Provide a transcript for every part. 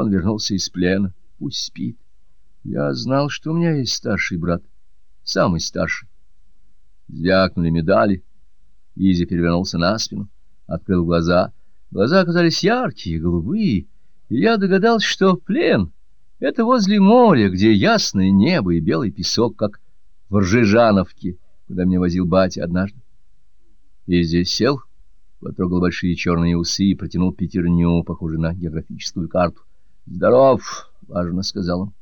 Он вернулся из плена. Пусть спит. Я знал, что у меня есть старший брат. Самый старший. Звякнули медали. Изи перевернулся на спину, открыл глаза. Глаза оказались яркие, голубые. И я догадался, что плен — это возле моря, где ясное небо и белый песок, как в Ржижановке, куда меня возил батя однажды. Изи сел, потрогал большие черные усы и протянул пятерню, похожую на географическую карту. «Здоров!» — важно сказал он.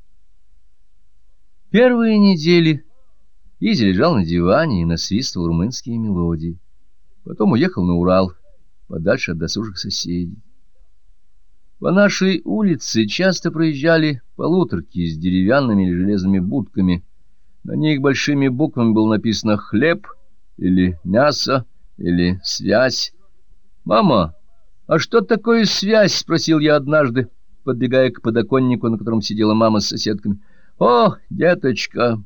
Первые недели Изи лежал на диване и насвистывал румынские мелодии. Потом уехал на Урал, подальше от досужих соседей. По нашей улице часто проезжали полуторки с деревянными или железными будками. На них большими буквами было написано «хлеб» или «мясо» или «связь». «Мама, а что такое связь?» — спросил я однажды, подбегая к подоконнику, на котором сидела мама с соседками. «О, деточка,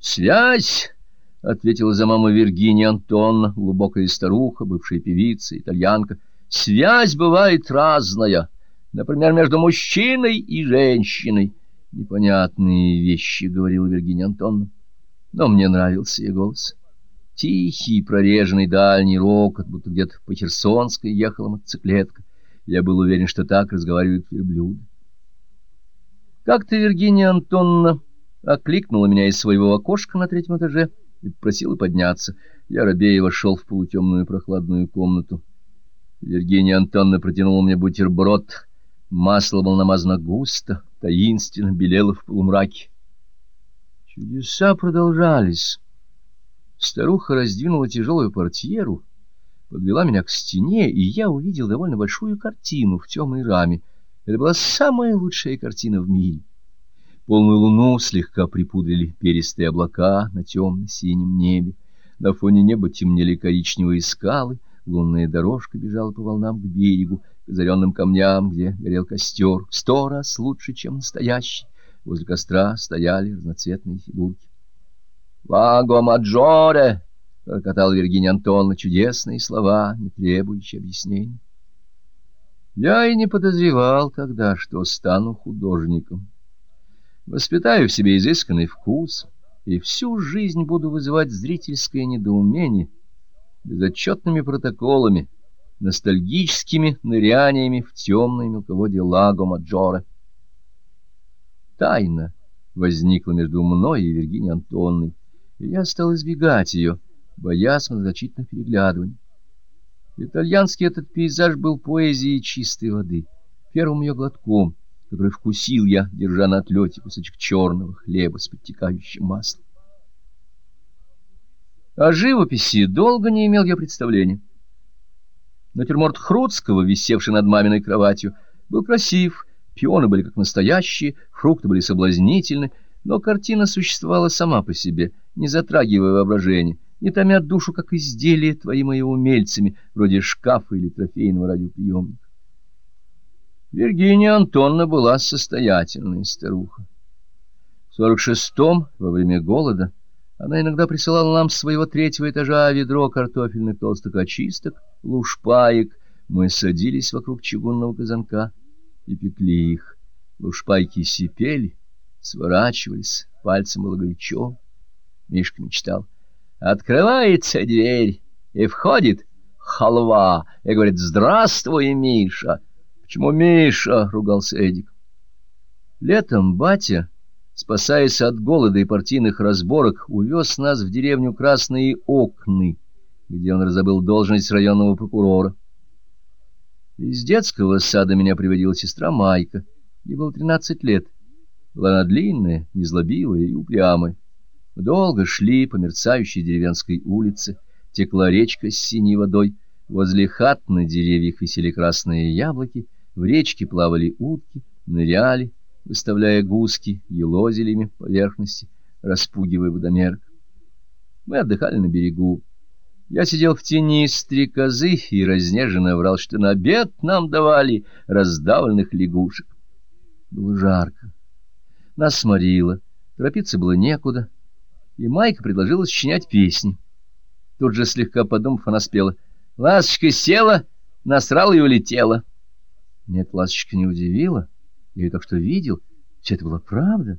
связь!» — ответила за маму Виргиния Антонна, глубокая старуха, бывшая певица, итальянка. «Связь бывает разная, например, между мужчиной и женщиной». «Непонятные вещи», — говорила Виргиния Антонна. Но мне нравился ее голос. Тихий, прореженный дальний рокот, будто где-то по Херсонской ехала мотоциклетка. Я был уверен, что так разговаривают верблюды. Как-то Виргиния Антонна окликнула меня из своего окошка на третьем этаже и попросила подняться. Я робея вошел в полутемную прохладную комнату. Виргиния Антонна протянула мне бутерброд. Масло было намазано густо, таинственно белело в полумраке. Чудеса продолжались. Старуха раздвинула тяжелую портьеру, подвела меня к стене, и я увидел довольно большую картину в темной раме. Это была самая лучшая картина в мире. Полную луну слегка припудрили перистые облака на темно-синем небе. На фоне неба темнели коричневые скалы, лунная дорожка бежала по волнам к берегу, к озаренным камням, где горел костер, сто раз лучше, чем настоящий. Возле костра стояли разноцветные фигурки. «Лаго Маджоре!» — прокатал Виргиния Антоновна чудесные слова, не требующие объяснений. Я и не подозревал тогда, что стану художником. Воспитаю в себе изысканный вкус и всю жизнь буду вызывать зрительское недоумение безотчетными протоколами, ностальгическими ныряниями в темное мелководье Лаго Маджоре. Тайна возникла между мной и Виргинией Антонной, и я стал избегать ее, боясь многочительных переглядываний. Итальянский этот пейзаж был поэзией чистой воды, первым ее глотком, который вкусил я, держа на отлете кусочек черного хлеба с подтекающим маслом. О живописи долго не имел я представления. Натюрморт Хруцкого, висевший над маминой кроватью, был красив, пионы были как настоящие, фрукты были соблазнительны, но картина существовала сама по себе, не затрагивая воображение, не томят душу, как изделия, творимые умельцами, вроде шкафа или трофейного радиоприемника. Виргиния Антонна была состоятельная старуха. В 46-м, во время голода, она иногда присылала нам с своего третьего этажа ведро картофельных толстых очисток, лушпаек. Мы садились вокруг чугунного казанка и пекли их. Лушпайки сипели, сворачивались, пальцем было горячо. Мишка мечтал — Открывается дверь, и входит халва, и говорит «Здравствуй, Миша!» «Почему Миша?» — ругался Эдик. Летом батя, спасаясь от голода и партийных разборок, увез нас в деревню Красные Окны, где он разобыл должность районного прокурора. Из детского сада меня приводила сестра Майка, ей было тринадцать лет. Была она длинная, незлобивая и упрямая. Мы долго шли по мерцающей деревенской улице, текла речка с синей водой, возле хат на деревьях висели красные яблоки, в речке плавали утки, ныряли, выставляя гуски, елозили поверхности, распугивая водомерок. Мы отдыхали на берегу. Я сидел в тени стрекозы и разнеженно врал, что на обед нам давали раздавленных лягушек. Было жарко. Нас сморило, торопиться было некуда — и Майка предложила сочинять песни. Тут же, слегка подумав, она спела «Ласточка села, насрала и улетела». Нет, ласточка не удивила. Я ее так что видел. Все это была правда.